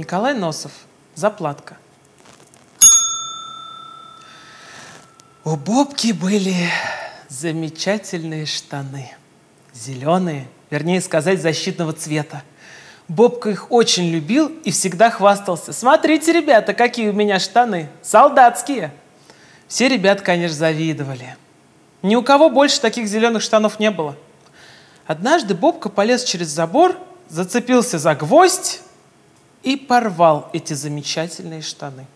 Николай Носов. Заплатка. У Бобки были замечательные штаны. Зеленые, вернее сказать, защитного цвета. Бобка их очень любил и всегда хвастался. Смотрите, ребята, какие у меня штаны. Солдатские. Все ребят, конечно, завидовали. Ни у кого больше таких зеленых штанов не было. Однажды Бобка полез через забор, зацепился за гвоздь и порвал эти замечательные штаны.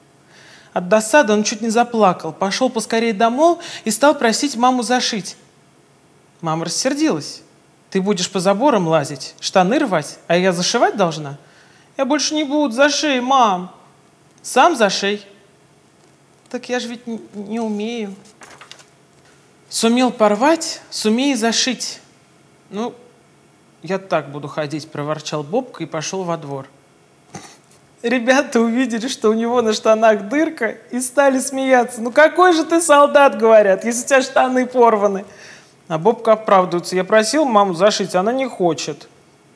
От досады он чуть не заплакал, пошел поскорее домой и стал просить маму зашить. Мама рассердилась. Ты будешь по заборам лазить, штаны рвать, а я зашивать должна? Я больше не буду, зашей, мам. Сам зашей. Так я же ведь не умею. Сумел порвать, сумей зашить. Ну, я так буду ходить, проворчал Бобка и пошел во двор. Ребята увидели, что у него на штанах дырка, и стали смеяться. «Ну какой же ты солдат, — говорят, — если у тебя штаны порваны!» А Бобка оправдывается. «Я просил маму зашить, она не хочет».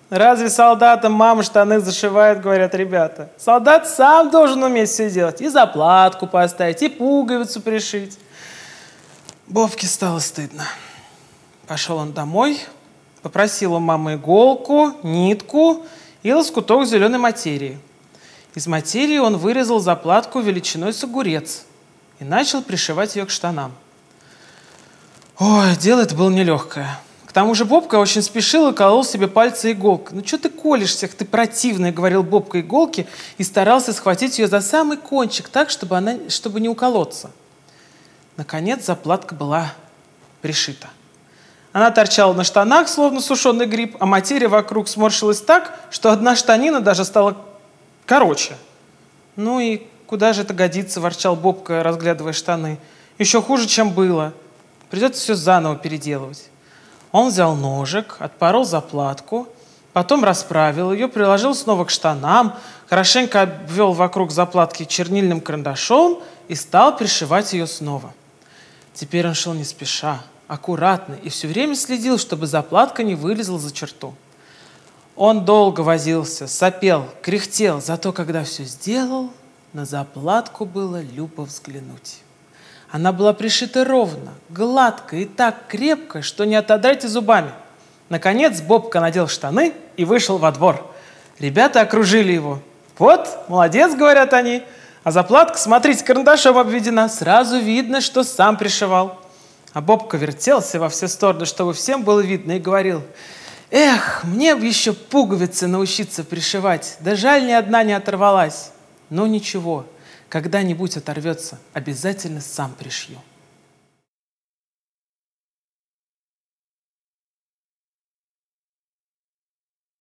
«Разве солдатам мама штаны зашивает, — говорят ребята. Солдат сам должен уметь все делать. И заплатку поставить, и пуговицу пришить». Бобке стало стыдно. Пошел он домой, попросил у мамы иголку, нитку и лоскуток зеленой материи – из материи он вырезал заплатку величиной с огурец и начал пришивать ее к штанам. Ой, дело это было нелегкое. К тому же Бобка очень спешил и колол себе пальцы иголкой. «Ну что ты колешься, ты противный», — говорил Бобка иголки и старался схватить ее за самый кончик так, чтобы, она, чтобы не уколоться. Наконец заплатка была пришита. Она торчала на штанах, словно сушеный гриб, а материя вокруг сморщилась так, что одна штанина даже стала Короче. Ну и куда же это годится, ворчал Бобка, разглядывая штаны. Еще хуже, чем было. Придется все заново переделывать. Он взял ножик, отпорол заплатку, потом расправил ее, приложил снова к штанам, хорошенько обвел вокруг заплатки чернильным карандашом и стал пришивать ее снова. Теперь он шел не спеша, аккуратно и все время следил, чтобы заплатка не вылезла за черту. Он долго возился, сопел, кряхтел, зато когда все сделал, на заплатку было любо взглянуть. Она была пришита ровно, гладко и так крепко, что не отодрать и зубами. Наконец Бобка надел штаны и вышел во двор. Ребята окружили его. «Вот, молодец», — говорят они. А заплатка, смотрите, карандашом обведена. Сразу видно, что сам пришивал. А Бобка вертелся во все стороны, чтобы всем было видно, и говорил — Эх, мне бы еще пуговицы научиться пришивать, да жаль, ни одна не оторвалась. Но ничего, когда-нибудь оторвется, обязательно сам пришью.